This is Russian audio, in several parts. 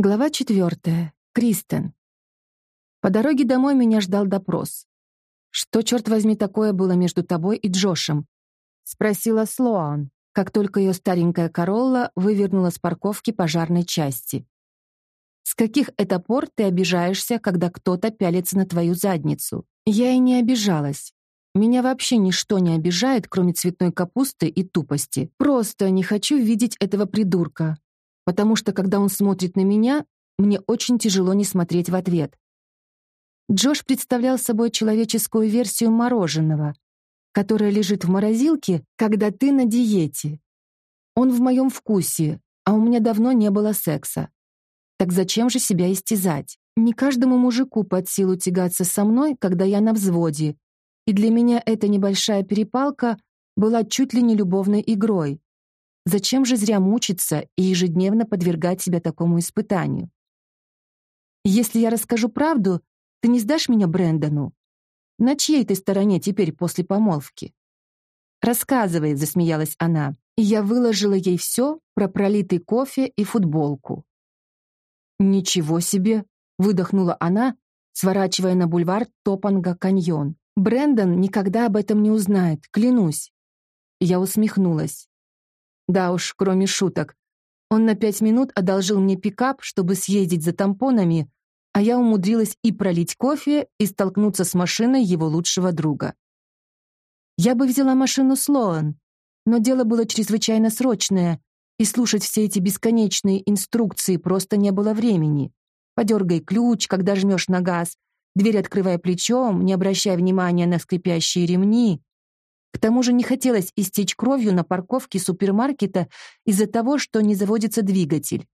Глава четвертая. Кристен. По дороге домой меня ждал допрос. «Что, черт возьми, такое было между тобой и Джошем?» — спросила Слоан, как только ее старенькая Королла вывернула с парковки пожарной части. «С каких это пор ты обижаешься, когда кто-то пялится на твою задницу?» Я и не обижалась. Меня вообще ничто не обижает, кроме цветной капусты и тупости. Просто не хочу видеть этого придурка, потому что, когда он смотрит на меня, мне очень тяжело не смотреть в ответ. Джош представлял собой человеческую версию мороженого, которое лежит в морозилке, когда ты на диете. Он в моем вкусе, а у меня давно не было секса. Так зачем же себя истязать? Не каждому мужику под силу тягаться со мной, когда я на взводе, и для меня эта небольшая перепалка была чуть ли не любовной игрой. Зачем же зря мучиться и ежедневно подвергать себя такому испытанию? Если я расскажу правду, ты не сдашь меня Брэндону? На чьей ты стороне теперь после помолвки? Рассказывай, засмеялась она, и я выложила ей все про пролитый кофе и футболку. Ничего себе, выдохнула она, сворачивая на бульвар Топанга каньон. Брэндон никогда об этом не узнает, клянусь. Я усмехнулась. Да уж, кроме шуток. Он на пять минут одолжил мне пикап, чтобы съездить за тампонами, а я умудрилась и пролить кофе, и столкнуться с машиной его лучшего друга. Я бы взяла машину Слоан, но дело было чрезвычайно срочное, и слушать все эти бесконечные инструкции просто не было времени. Подергай ключ, когда жмешь на газ, дверь открывая плечом, не обращая внимания на скрипящие ремни, к тому же не хотелось истечь кровью на парковке супермаркета из-за того, что не заводится двигатель.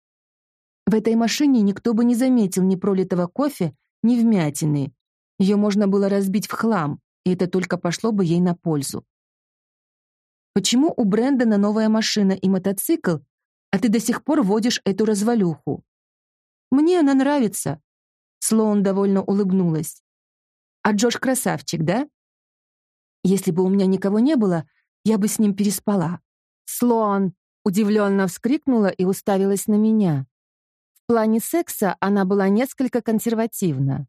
В этой машине никто бы не заметил ни пролитого кофе, ни вмятины. Ее можно было разбить в хлам, и это только пошло бы ей на пользу. Почему у Брэндона новая машина и мотоцикл, а ты до сих пор водишь эту развалюху? Мне она нравится. Слоун довольно улыбнулась. А Джош красавчик, да? Если бы у меня никого не было, я бы с ним переспала. Слоан удивленно вскрикнула и уставилась на меня. В плане секса она была несколько консервативна.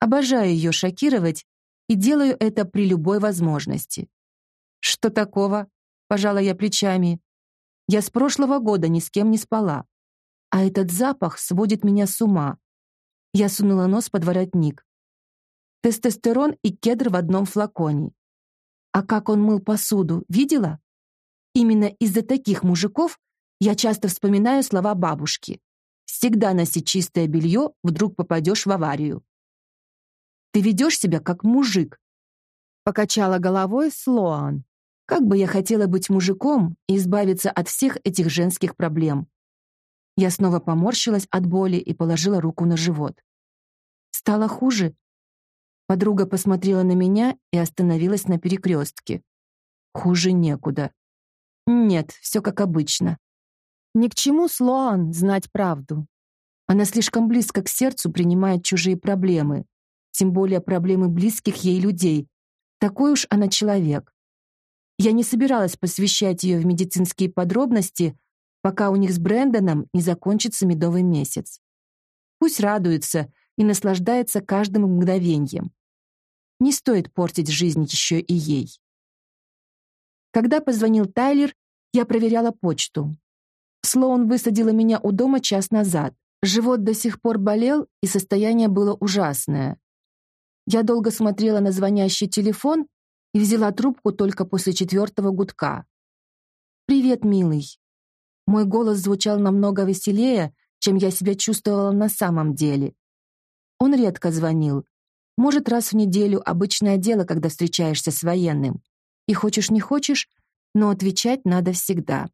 Обожаю ее шокировать и делаю это при любой возможности. Что такого? Пожала я плечами. Я с прошлого года ни с кем не спала. А этот запах сводит меня с ума. Я сунула нос под воротник. Тестостерон и кедр в одном флаконе. А как он мыл посуду, видела? Именно из-за таких мужиков я часто вспоминаю слова бабушки. Всегда носи чистое белье, вдруг попадешь в аварию. Ты ведешь себя как мужик. Покачала головой Слоан. Как бы я хотела быть мужиком и избавиться от всех этих женских проблем. Я снова поморщилась от боли и положила руку на живот. Стало хуже, Подруга посмотрела на меня и остановилась на перекрестке. Хуже некуда. Нет, все как обычно. Ни к чему Слоан знать правду. Она слишком близко к сердцу принимает чужие проблемы, тем более проблемы близких ей людей. Такой уж она человек. Я не собиралась посвящать ее в медицинские подробности, пока у них с Брэндоном не закончится медовый месяц. Пусть радуется и наслаждается каждым мгновением. Не стоит портить жизнь еще и ей. Когда позвонил Тайлер, я проверяла почту. Слоун высадила меня у дома час назад. Живот до сих пор болел, и состояние было ужасное. Я долго смотрела на звонящий телефон и взяла трубку только после четвертого гудка. «Привет, милый». Мой голос звучал намного веселее, чем я себя чувствовала на самом деле. Он редко звонил, может, раз в неделю обычное дело, когда встречаешься с военным. И хочешь не хочешь, но отвечать надо всегда.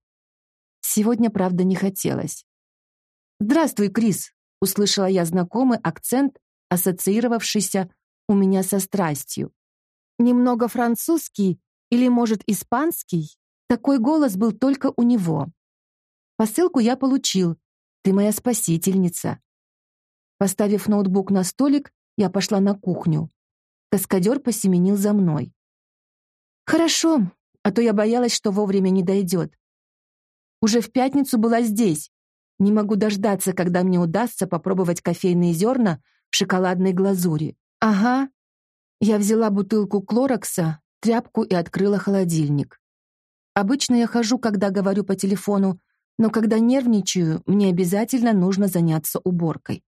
Сегодня, правда, не хотелось. «Здравствуй, Крис!» — услышала я знакомый акцент, ассоциировавшийся у меня со страстью. Немного французский или, может, испанский? Такой голос был только у него. Посылку я получил. Ты моя спасительница. Поставив ноутбук на столик, я пошла на кухню. Каскадер посеменил за мной. «Хорошо, а то я боялась, что вовремя не дойдет. Уже в пятницу была здесь. Не могу дождаться, когда мне удастся попробовать кофейные зерна в шоколадной глазури. Ага. Я взяла бутылку Клорокса, тряпку и открыла холодильник. Обычно я хожу, когда говорю по телефону, но когда нервничаю, мне обязательно нужно заняться уборкой.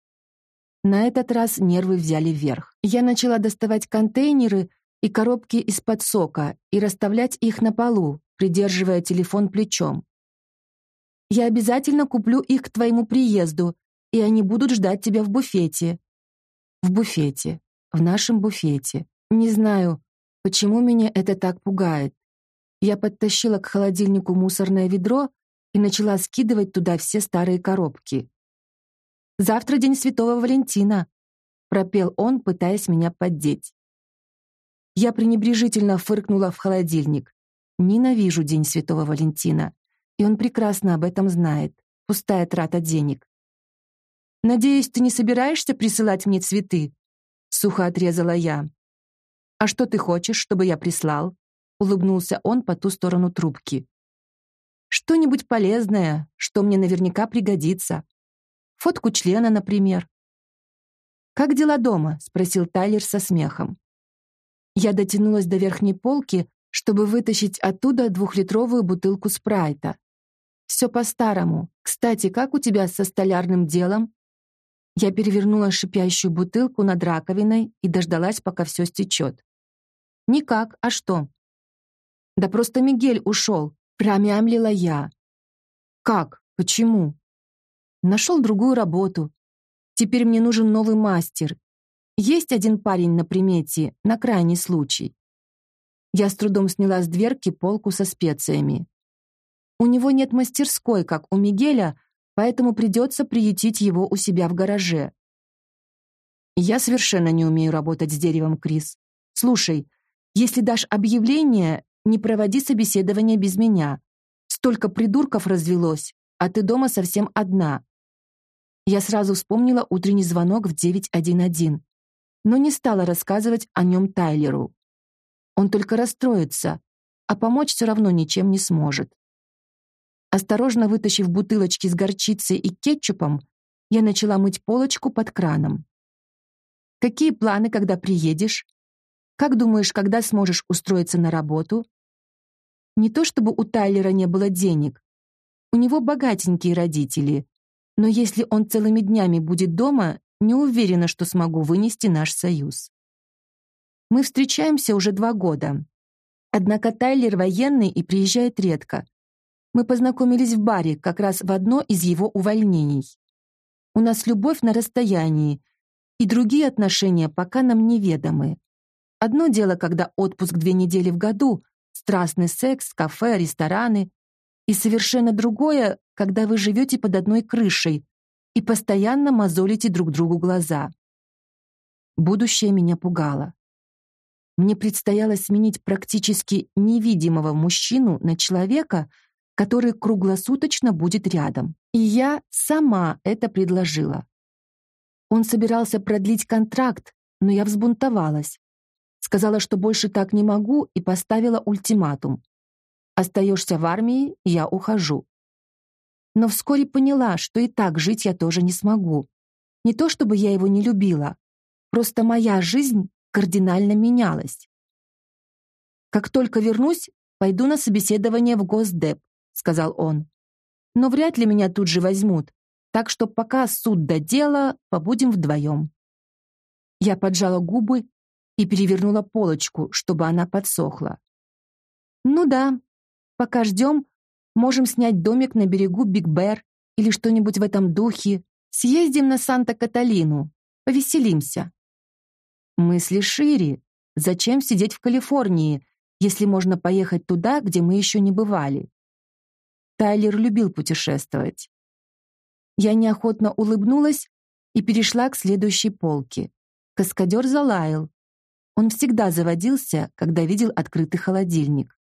На этот раз нервы взяли вверх. Я начала доставать контейнеры и коробки из-под сока и расставлять их на полу, придерживая телефон плечом. «Я обязательно куплю их к твоему приезду, и они будут ждать тебя в буфете». «В буфете. В нашем буфете. Не знаю, почему меня это так пугает. Я подтащила к холодильнику мусорное ведро и начала скидывать туда все старые коробки. «Завтра день Святого Валентина», — пропел он, пытаясь меня поддеть. Я пренебрежительно фыркнула в холодильник. Ненавижу День Святого Валентина, и он прекрасно об этом знает. Пустая трата денег. «Надеюсь, ты не собираешься присылать мне цветы?» Сухо отрезала я. «А что ты хочешь, чтобы я прислал?» Улыбнулся он по ту сторону трубки. «Что-нибудь полезное, что мне наверняка пригодится. Фотку члена, например». «Как дела дома?» — спросил Тайлер со смехом. Я дотянулась до верхней полки, чтобы вытащить оттуда двухлитровую бутылку спрайта. «Все по-старому. Кстати, как у тебя со столярным делом?» Я перевернула шипящую бутылку над раковиной и дождалась, пока все стечет. «Никак. А что?» «Да просто Мигель ушел», — промямлила я. «Как? Почему?» «Нашел другую работу. Теперь мне нужен новый мастер, есть один парень на примете, на крайний случай. Я с трудом сняла с дверки полку со специями. У него нет мастерской, как у Мигеля, поэтому придется приютить его у себя в гараже. Я совершенно не умею работать с деревом, Крис. Слушай, если дашь объявление, не проводи собеседование без меня. Столько придурков развелось, а ты дома совсем одна. Я сразу вспомнила утренний звонок в 911 но не стала рассказывать о нем Тайлеру. Он только расстроится, а помочь все равно ничем не сможет. Осторожно вытащив бутылочки с горчицей и кетчупом, я начала мыть полочку под краном. «Какие планы, когда приедешь? Как думаешь, когда сможешь устроиться на работу?» Не то чтобы у Тайлера не было денег. У него богатенькие родители. Но если он целыми днями будет дома, не уверена, что смогу вынести наш союз. Мы встречаемся уже два года. Однако Тайлер военный и приезжает редко. Мы познакомились в баре как раз в одно из его увольнений. У нас любовь на расстоянии, и другие отношения пока нам неведомы. Одно дело, когда отпуск две недели в году, страстный секс, кафе, рестораны, и совершенно другое, когда вы живете под одной крышей, и постоянно мозолите друг другу глаза. Будущее меня пугало. Мне предстояло сменить практически невидимого мужчину на человека, который круглосуточно будет рядом. И я сама это предложила. Он собирался продлить контракт, но я взбунтовалась. Сказала, что больше так не могу, и поставила ультиматум. «Остаешься в армии, я ухожу» но вскоре поняла, что и так жить я тоже не смогу. Не то чтобы я его не любила, просто моя жизнь кардинально менялась. «Как только вернусь, пойду на собеседование в Госдеп», — сказал он. «Но вряд ли меня тут же возьмут, так что пока суд до дела, побудем вдвоем». Я поджала губы и перевернула полочку, чтобы она подсохла. «Ну да, пока ждем, Можем снять домик на берегу Биг-Бэр или что-нибудь в этом духе. Съездим на Санта-Каталину. Повеселимся. Мысли шире. Зачем сидеть в Калифорнии, если можно поехать туда, где мы еще не бывали? Тайлер любил путешествовать. Я неохотно улыбнулась и перешла к следующей полке. Каскадер залаял. Он всегда заводился, когда видел открытый холодильник.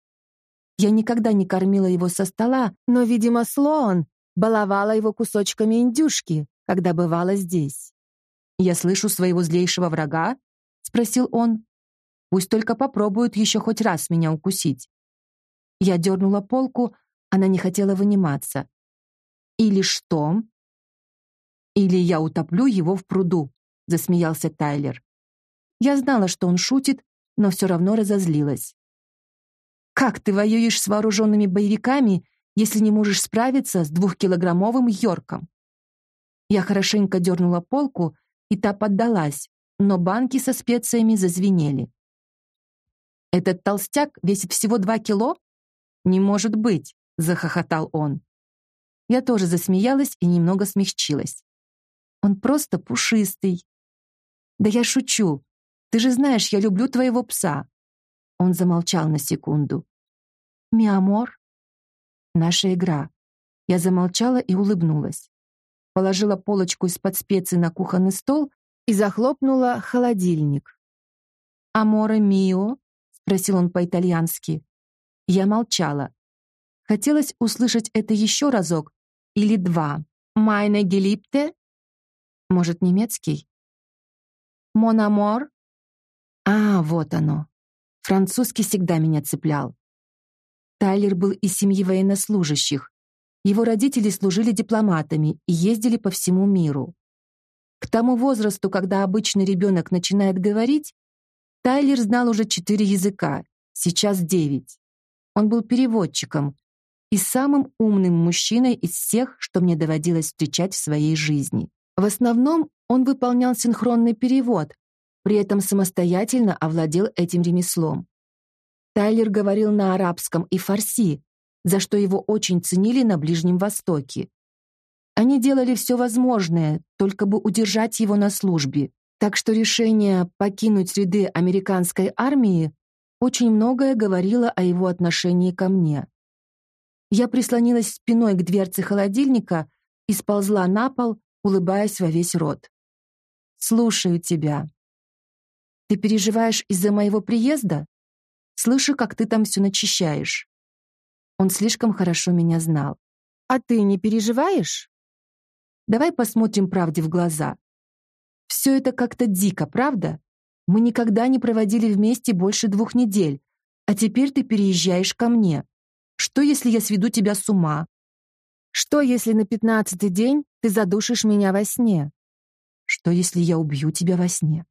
Я никогда не кормила его со стола, но, видимо, Слоан баловала его кусочками индюшки, когда бывала здесь. «Я слышу своего злейшего врага?» — спросил он. «Пусть только попробуют еще хоть раз меня укусить». Я дернула полку, она не хотела выниматься. Или что? Или я утоплю его в пруду, засмеялся Тайлер. Я знала, что он шутит, но все равно разозлилась. Как ты воюешь с вооруженными боевиками, если не можешь справиться с двухкилограммовым Йорком? Я хорошенько дернула полку, и та поддалась, но банки со специями зазвенели. «Этот толстяк весит всего два кило?» «Не может быть!» — захохотал он. Я тоже засмеялась и немного смягчилась. «Он просто пушистый». «Да я шучу. Ты же знаешь, я люблю твоего пса». Он замолчал на секунду. «Mi amor?» «Наша игра». Я замолчала и улыбнулась. Положила полочку из-под специй на кухонный стол и захлопнула холодильник. «Аморе мио?» спросил он по-итальянски. Я молчала. Хотелось услышать это еще разок или два. «Meine Geliebte?» Может, немецкий? «Mon amour?» А, вот оно. Французский всегда меня цеплял. Тайлер был из семьи военнослужащих. Его родители служили дипломатами и ездили по всему миру. К тому возрасту, когда обычный ребенок начинает говорить, Тайлер знал уже четыре языка, сейчас девять. Он был переводчиком и самым умным мужчиной из всех, что мне доводилось встречать в своей жизни. В основном он выполнял синхронный перевод, при этом самостоятельно овладел этим ремеслом. Тайлер говорил на арабском и фарси, за что его очень ценили на Ближнем Востоке. Они делали все возможное, только бы удержать его на службе, так что решение покинуть ряды американской армии очень многое говорило о его отношении ко мне. Я прислонилась спиной к дверце холодильника и сползла на пол, улыбаясь во весь рот. «Слушаю тебя. Ты переживаешь из-за моего приезда? Слышу, как ты там все начищаешь». Он слишком хорошо меня знал. «А ты не переживаешь?» «Давай посмотрим правде в глаза. Все это как-то дико, правда? Мы никогда не проводили вместе больше двух недель, а теперь ты переезжаешь ко мне. Что, если я сведу тебя с ума? Что, если на пятнадцатый день ты задушишь меня во сне? Что, если я убью тебя во сне?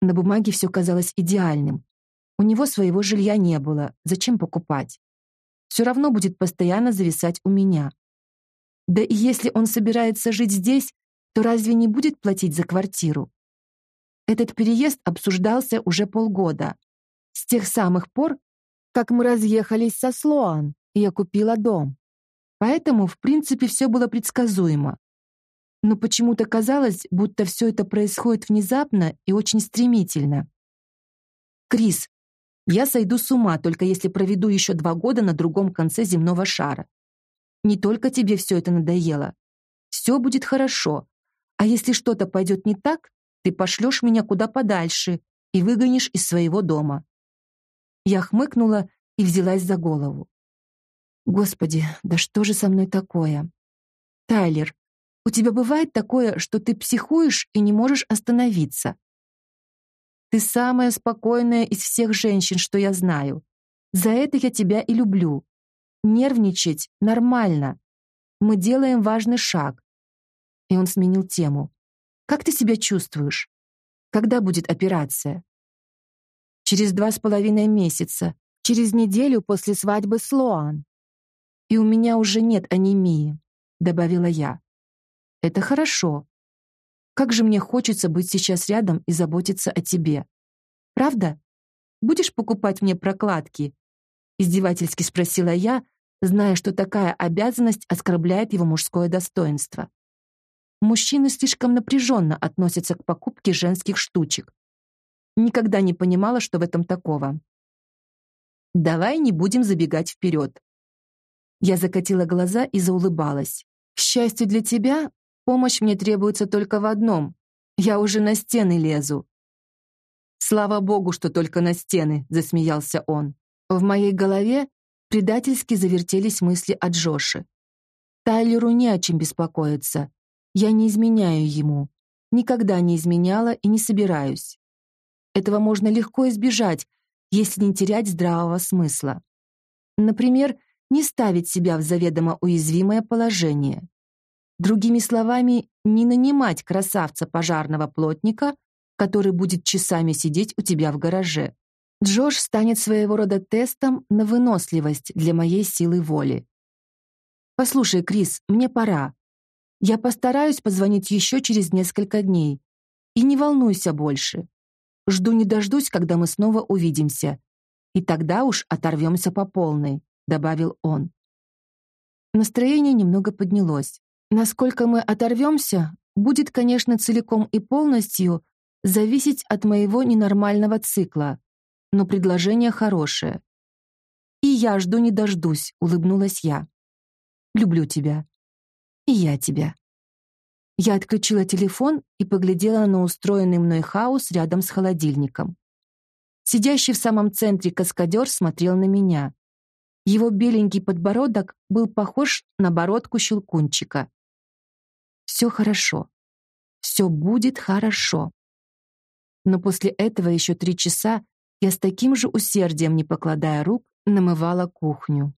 На бумаге все казалось идеальным. У него своего жилья не было, зачем покупать? Все равно будет постоянно зависать у меня. Да и если он собирается жить здесь, то разве не будет платить за квартиру? Этот переезд обсуждался уже полгода. С тех самых пор, как мы разъехались со Слоан, и я купила дом. Поэтому, в принципе, все было предсказуемо. Но почему-то казалось, будто все это происходит внезапно и очень стремительно. «Крис, я сойду с ума, только если проведу еще два года на другом конце земного шара. Не только тебе все это надоело. Все будет хорошо, а если что-то пойдет не так, ты пошлешь меня куда подальше и выгонишь из своего дома». Я хмыкнула и взялась за голову. «Господи, да что же со мной такое?» «Тайлер, у тебя бывает такое, что ты психуешь и не можешь остановиться?» «Ты самая спокойная из всех женщин, что я знаю. За это я тебя и люблю. Нервничать нормально. Мы делаем важный шаг, и он сменил тему. «Как ты себя чувствуешь? Когда будет операция?» «Через два с половиной месяца, через неделю после свадьбы с Лоан. И у меня уже нет анемии», — добавила я. «Это хорошо. Как же мне хочется быть сейчас рядом и заботиться о тебе. Правда? Будешь покупать мне прокладки?» Издевательски спросила я, зная, что такая обязанность оскорбляет его мужское достоинство. Мужчины слишком напряженно относятся к покупке женских штучек. Никогда не понимала, что в этом такого. Давай не будем забегать вперед. Я закатила глаза и заулыбалась. К счастью для тебя, помощь мне требуется только в одном. Я уже на стены лезу. Слава богу, что только на стены, засмеялся он. В моей голове предательски завертелись мысли о Джоше. Тайлеру не о чем беспокоиться. Я не изменяю ему. Никогда не изменяла и не собираюсь. Этого можно легко избежать, если не терять здравого смысла. Например, не ставить себя в заведомо уязвимое положение. Другими словами, не нанимать красавца пожарного плотника, который будет часами сидеть у тебя в гараже. Джош станет своего рода тестом на выносливость для моей силы воли. «Послушай, Крис, мне пора. Я постараюсь позвонить еще через несколько дней. И не волнуйся больше. Жду не дождусь, когда мы снова увидимся. И тогда уж оторвемся по полной», — добавил он. Настроение немного поднялось. Насколько мы оторвемся, будет, конечно, целиком и полностью зависеть от моего ненормального цикла, но предложение хорошее. «И я жду не дождусь», — улыбнулась я. «Люблю тебя. И я тебя». Я отключила телефон и поглядела на устроенный мной хаос рядом с холодильником. Сидящий в самом центре каскадер смотрел на меня. Его беленький подбородок был похож на бородку щелкунчика. «Все хорошо. Все будет хорошо». Но после этого еще три часа я с таким же усердием, не покладая рук, намывала кухню.